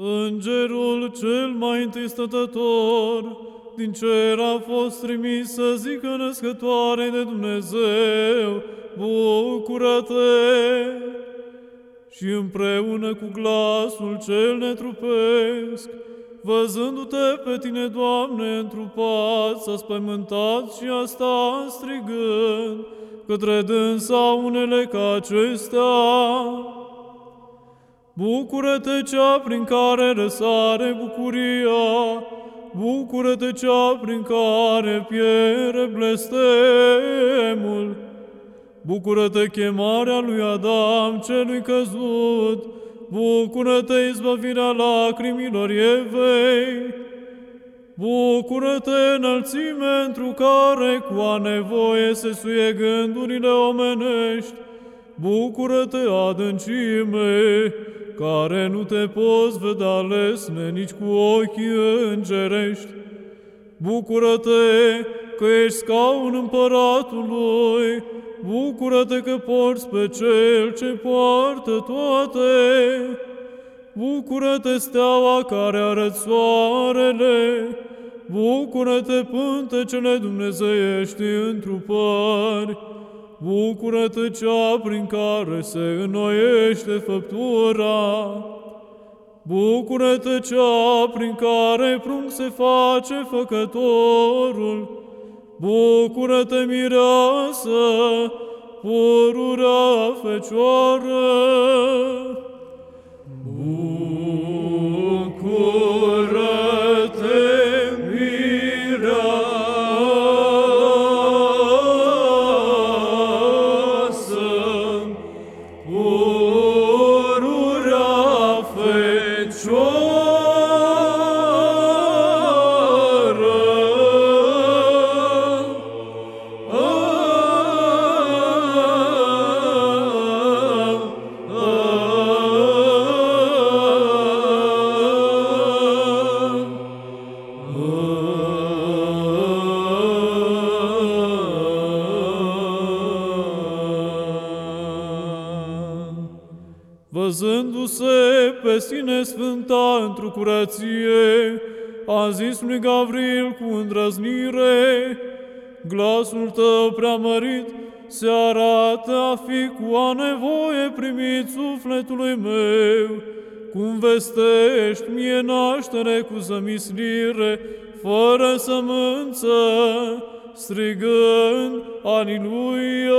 Îngerul cel mai întâi stătător din cer a fost trimis să zică născătoare de Dumnezeu, bucură-te! Și împreună cu glasul cel netrupesc, văzându-te pe tine, Doamne, întrupat, s-a spământat și a sta strigând către dânsa unele ca acestea. Bucură-te cea prin care răsare bucuria, bucură-te cea prin care piere blestemul. Bucură-te chemarea lui Adam celui căzut, bucură-te izbăvirea lacrimilor Evei. Bucură-te înălțime întru care cu a nevoie se suie gândurile omenești, Bucură-te adâncime, care nu te poți vedea lesne nici cu ochii îngerești. Bucură-te că ești scaun împăratului, bucură-te că porți pe cel ce poartă toate. Bucură-te steaua care arăți soarele, bucură-te pântecele dumnezeiești întrupări, bucură-te cea prin care se înnoiește făptura. Bucură-te cea prin care prunc se face făcătorul. Bucură-te mireasă, pururea fecioară. Văzându-se pe sine sfânta într-o curăție, a zis lui Gavril cu îndrăznire, Glasul tău preamărit se arată a fi cu a nevoie primit sufletului meu, cum vestești mie naștere cu zămislire, fără sămânță, strigând, Aliluia!